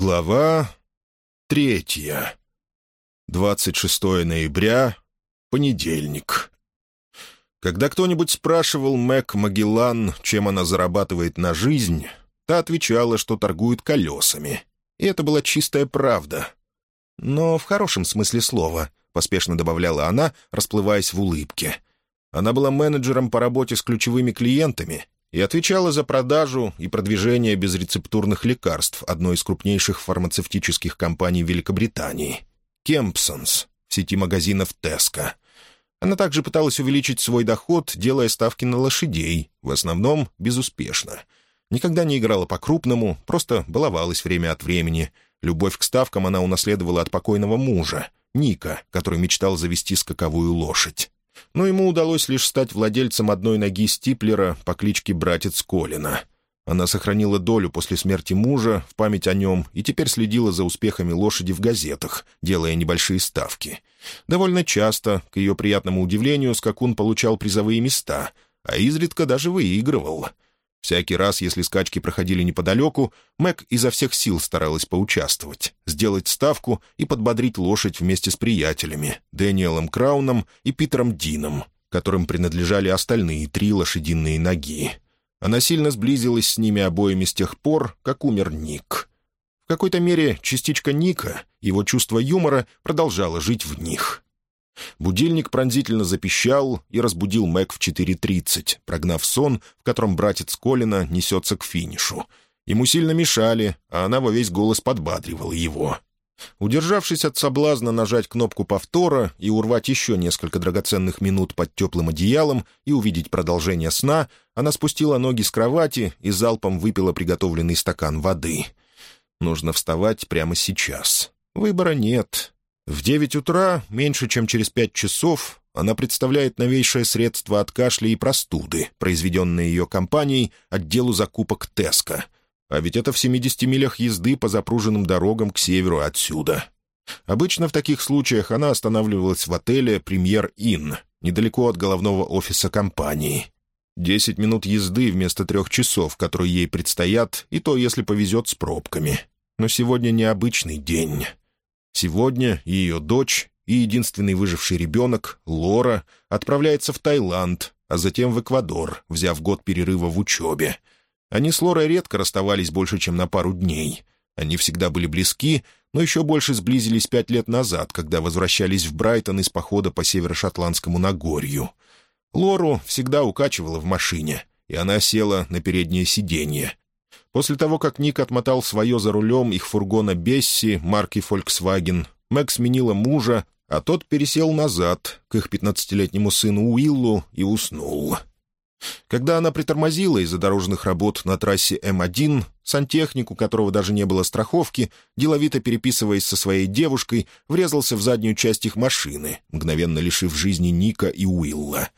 Глава третья. 26 ноября, понедельник. Когда кто-нибудь спрашивал Мэг Магеллан, чем она зарабатывает на жизнь, та отвечала, что торгует колесами. И это была чистая правда. Но в хорошем смысле слова, поспешно добавляла она, расплываясь в улыбке. Она была менеджером по работе с ключевыми клиентами и отвечала за продажу и продвижение безрецептурных лекарств одной из крупнейших фармацевтических компаний Великобритании — «Кемпсонс» в сети магазинов «Теско». Она также пыталась увеличить свой доход, делая ставки на лошадей, в основном безуспешно. Никогда не играла по-крупному, просто баловалась время от времени. Любовь к ставкам она унаследовала от покойного мужа, Ника, который мечтал завести скаковую лошадь но ему удалось лишь стать владельцем одной ноги Стиплера по кличке Братец Колина. Она сохранила долю после смерти мужа в память о нем и теперь следила за успехами лошади в газетах, делая небольшие ставки. Довольно часто, к ее приятному удивлению, скакун получал призовые места, а изредка даже выигрывал — Всякий раз, если скачки проходили неподалеку, Мэг изо всех сил старалась поучаствовать, сделать ставку и подбодрить лошадь вместе с приятелями — Дэниелом Крауном и Питером Дином, которым принадлежали остальные три лошадиные ноги. Она сильно сблизилась с ними обоими с тех пор, как умер Ник. В какой-то мере частичка Ника, его чувство юмора, продолжала жить в них — Будильник пронзительно запищал и разбудил Мэг в 4.30, прогнав сон, в котором братец Колина несется к финишу. Ему сильно мешали, а она во весь голос подбадривала его. Удержавшись от соблазна нажать кнопку повтора и урвать еще несколько драгоценных минут под теплым одеялом и увидеть продолжение сна, она спустила ноги с кровати и залпом выпила приготовленный стакан воды. Нужно вставать прямо сейчас. Выбора нет. В девять утра, меньше чем через пять часов, она представляет новейшее средство от кашля и простуды, произведенное ее компанией отделу закупок «Теско». А ведь это в 70 милях езды по запруженным дорогам к северу отсюда. Обычно в таких случаях она останавливалась в отеле «Премьер Inn», недалеко от головного офиса компании. Десять минут езды вместо трех часов, которые ей предстоят, и то, если повезет с пробками. Но сегодня необычный день. Сегодня ее дочь и единственный выживший ребенок, Лора, отправляется в Таиланд, а затем в Эквадор, взяв год перерыва в учебе. Они с Лорой редко расставались больше, чем на пару дней. Они всегда были близки, но еще больше сблизились пять лет назад, когда возвращались в Брайтон из похода по северо-шотландскому Нагорью. Лору всегда укачивала в машине, и она села на переднее сиденье, После того, как Ник отмотал свое за рулем их фургона «Бесси» марки Volkswagen, Мэг сменила мужа, а тот пересел назад к их пятнадцатилетнему сыну Уиллу и уснул. Когда она притормозила из-за дорожных работ на трассе М1, сантехник, у которого даже не было страховки, деловито переписываясь со своей девушкой, врезался в заднюю часть их машины, мгновенно лишив жизни Ника и Уилла.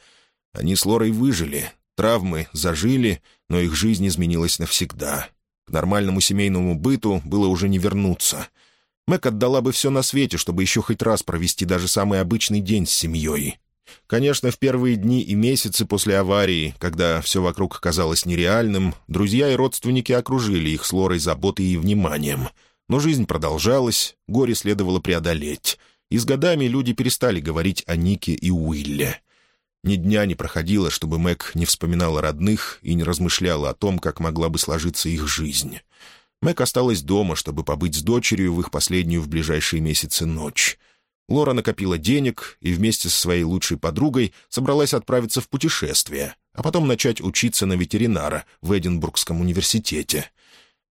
Они с Лорой выжили, Травмы зажили, но их жизнь изменилась навсегда. К нормальному семейному быту было уже не вернуться. Мэг отдала бы все на свете, чтобы еще хоть раз провести даже самый обычный день с семьей. Конечно, в первые дни и месяцы после аварии, когда все вокруг казалось нереальным, друзья и родственники окружили их с Лорой заботой и вниманием. Но жизнь продолжалась, горе следовало преодолеть. И с годами люди перестали говорить о Нике и Уилле. Ни дня не проходило, чтобы Мэг не вспоминала родных и не размышляла о том, как могла бы сложиться их жизнь. Мэг осталась дома, чтобы побыть с дочерью в их последнюю в ближайшие месяцы ночь. Лора накопила денег и вместе со своей лучшей подругой собралась отправиться в путешествие, а потом начать учиться на ветеринара в Эдинбургском университете.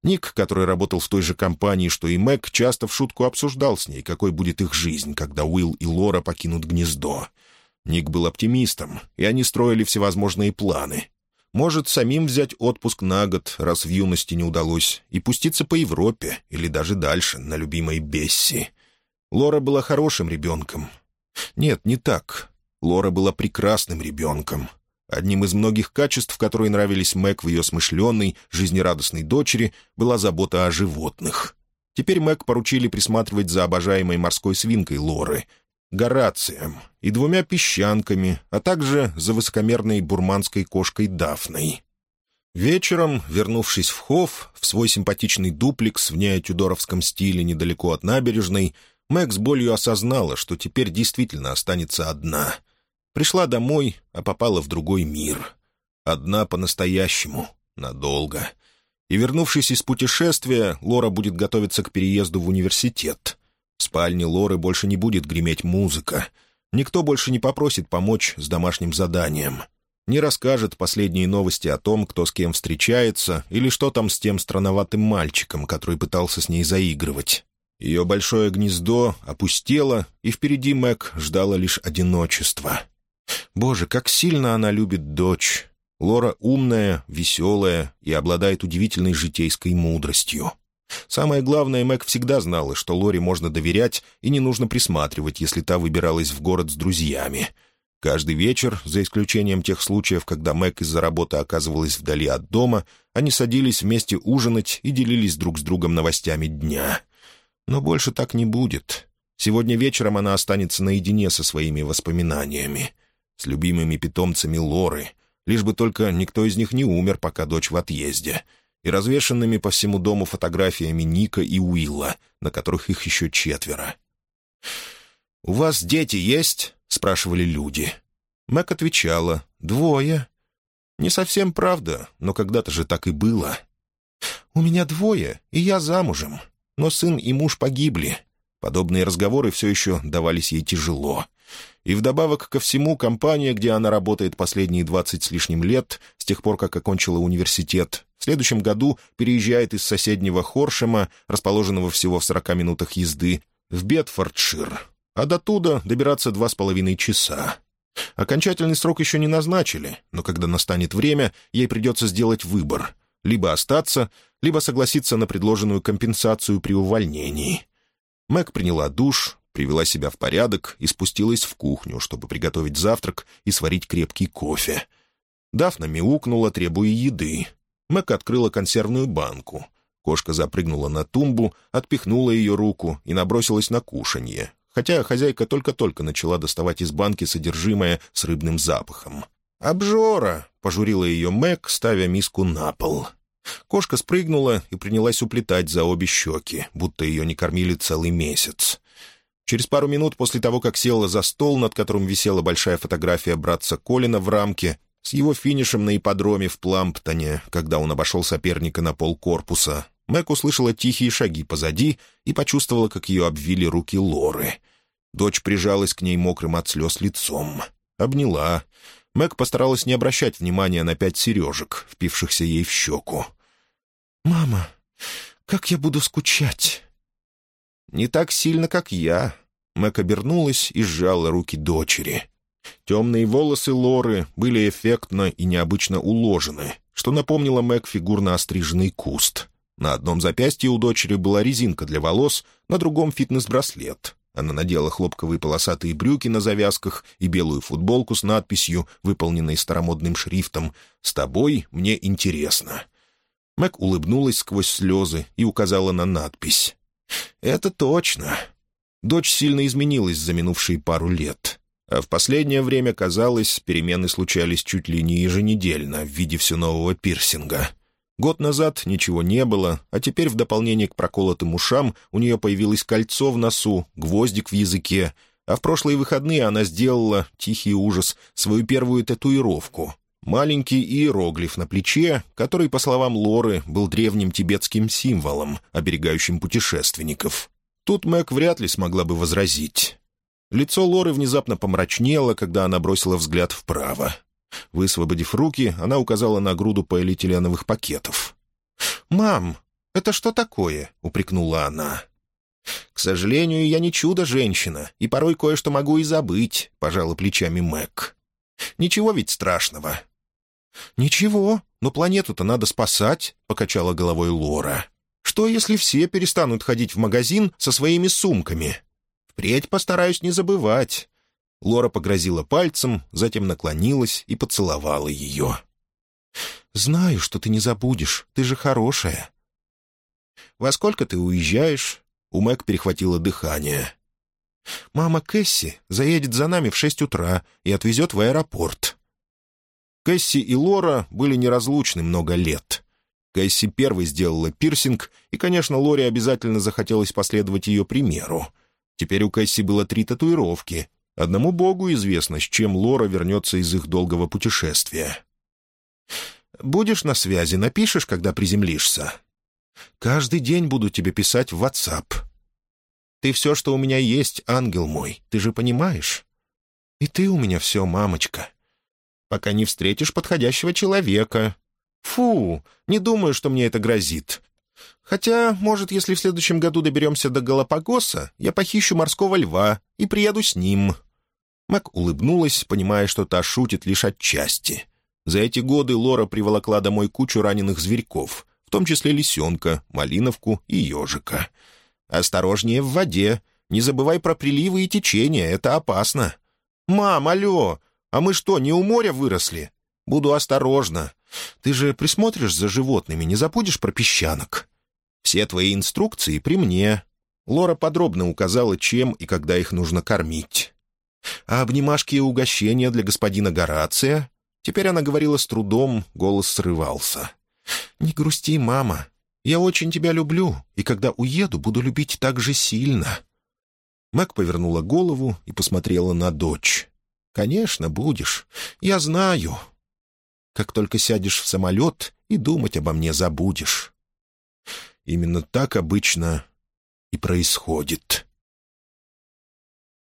Ник, который работал в той же компании, что и Мэг, часто в шутку обсуждал с ней, какой будет их жизнь, когда Уилл и Лора покинут гнездо. Ник был оптимистом, и они строили всевозможные планы. Может, самим взять отпуск на год, раз в юности не удалось, и пуститься по Европе или даже дальше, на любимой Бесси. Лора была хорошим ребенком. Нет, не так. Лора была прекрасным ребенком. Одним из многих качеств, которые нравились Мэг в ее смышленной, жизнерадостной дочери, была забота о животных. Теперь Мэг поручили присматривать за обожаемой морской свинкой Лоры, Горацием и двумя песчанками, а также за высокомерной бурманской кошкой Дафной. Вечером, вернувшись в Хофф, в свой симпатичный дуплекс в неотюдоровском стиле недалеко от набережной, Мэг с болью осознала, что теперь действительно останется одна. Пришла домой, а попала в другой мир. Одна по-настоящему, надолго. И, вернувшись из путешествия, Лора будет готовиться к переезду в университет. В спальне Лоры больше не будет греметь музыка. Никто больше не попросит помочь с домашним заданием — не расскажет последние новости о том, кто с кем встречается, или что там с тем странноватым мальчиком, который пытался с ней заигрывать. Ее большое гнездо опустело, и впереди Мэг ждала лишь одиночество. Боже, как сильно она любит дочь. Лора умная, веселая и обладает удивительной житейской мудростью. Самое главное, Мэг всегда знала, что Лоре можно доверять и не нужно присматривать, если та выбиралась в город с друзьями — Каждый вечер, за исключением тех случаев, когда Мэг из-за работы оказывалась вдали от дома, они садились вместе ужинать и делились друг с другом новостями дня. Но больше так не будет. Сегодня вечером она останется наедине со своими воспоминаниями, с любимыми питомцами Лоры, лишь бы только никто из них не умер, пока дочь в отъезде, и развешанными по всему дому фотографиями Ника и Уилла, на которых их еще четверо. «У вас дети есть?» — спрашивали люди. Мэг отвечала «Двое». Не совсем правда, но когда-то же так и было. «У меня двое, и я замужем, но сын и муж погибли». Подобные разговоры все еще давались ей тяжело. И вдобавок ко всему, компания, где она работает последние двадцать с лишним лет, с тех пор, как окончила университет, следующем году переезжает из соседнего Хоршема, расположенного всего в сорока минутах езды, в Бетфордшир, а до туда добираться два с половиной часа. Окончательный срок еще не назначили, но когда настанет время, ей придется сделать выбор — либо остаться, либо согласиться на предложенную компенсацию при увольнении. Мэг приняла душ, привела себя в порядок и спустилась в кухню, чтобы приготовить завтрак и сварить крепкий кофе. Дафна мяукнула, требуя еды. Мэг открыла консервную банку. Кошка запрыгнула на тумбу, отпихнула ее руку и набросилась на кушанье, хотя хозяйка только-только начала доставать из банки содержимое с рыбным запахом. «Обжора!» — пожурила ее Мэг, ставя миску на пол. Кошка спрыгнула и принялась уплетать за обе щеки, будто ее не кормили целый месяц. Через пару минут после того, как села за стол, над которым висела большая фотография братца Колина в рамке, с его финишем на ипподроме в Пламптоне, когда он обошел соперника на пол корпуса, Мэг услышала тихие шаги позади и почувствовала, как ее обвили руки Лоры. Дочь прижалась к ней мокрым от слез лицом. Обняла. Мэг постаралась не обращать внимания на пять сережек, впившихся ей в щеку. «Мама, как я буду скучать!» «Не так сильно, как я». Мэг обернулась и сжала руки дочери. Темные волосы Лоры были эффектно и необычно уложены, что напомнило Мэг фигурно остриженный куст — на одном запястье у дочери была резинка для волос, на другом — фитнес-браслет. Она надела хлопковые полосатые брюки на завязках и белую футболку с надписью, выполненной старомодным шрифтом «С тобой мне интересно». Мэг улыбнулась сквозь слезы и указала на надпись. «Это точно». Дочь сильно изменилась за минувшие пару лет. А в последнее время, казалось, перемены случались чуть ли не еженедельно в виде все нового пирсинга — Год назад ничего не было, а теперь в дополнение к проколотым ушам у нее появилось кольцо в носу, гвоздик в языке, а в прошлые выходные она сделала, тихий ужас, свою первую татуировку. Маленький иероглиф на плече, который, по словам Лоры, был древним тибетским символом, оберегающим путешественников. Тут Мэг вряд ли смогла бы возразить. Лицо Лоры внезапно помрачнело, когда она бросила взгляд вправо. Высвободив руки, она указала на груду полиэтиленовых пакетов. «Мам, это что такое?» — упрекнула она. «К сожалению, я не чудо-женщина, и порой кое-что могу и забыть», — пожала плечами Мэг. «Ничего ведь страшного». «Ничего, но планету-то надо спасать», — покачала головой Лора. «Что, если все перестанут ходить в магазин со своими сумками? Впредь постараюсь не забывать. Лора погрозила пальцем, затем наклонилась и поцеловала ее. «Знаю, что ты не забудешь, ты же хорошая». «Во сколько ты уезжаешь?» У Мэг перехватило дыхание. «Мама Кэсси заедет за нами в шесть утра и отвезет в аэропорт». Кэсси и Лора были неразлучны много лет. Кэсси первой сделала пирсинг, и, конечно, Лоре обязательно захотелось последовать ее примеру. Теперь у Кэсси было три татуировки. Одному богу известно, с чем Лора вернется из их долгого путешествия. «Будешь на связи, напишешь, когда приземлишься?» «Каждый день буду тебе писать в WhatsApp». «Ты все, что у меня есть, ангел мой, ты же понимаешь?» «И ты у меня все, мамочка» пока не встретишь подходящего человека. Фу, не думаю, что мне это грозит. Хотя, может, если в следующем году доберемся до Галапагоса, я похищу морского льва и приеду с ним». Мак улыбнулась, понимая, что та шутит лишь отчасти. За эти годы Лора приволокла домой кучу раненых зверьков, в том числе лисенка, малиновку и ежика. «Осторожнее в воде. Не забывай про приливы и течения, это опасно». «Мам, алло, а мы что, не у моря выросли? Буду осторожна. Ты же присмотришь за животными, не забудешь про песчанок. Все твои инструкции при мне». Лора подробно указала, чем и когда их нужно кормить. А обнимашки и угощения для господина Горация? Теперь она говорила с трудом, голос срывался. «Не грусти, мама. Я очень тебя люблю, и когда уеду, буду любить так же сильно». Мэг повернула голову и посмотрела на дочь. «Конечно, будешь. Я знаю. Как только сядешь в самолет, и думать обо мне забудешь». Именно так обычно и происходит.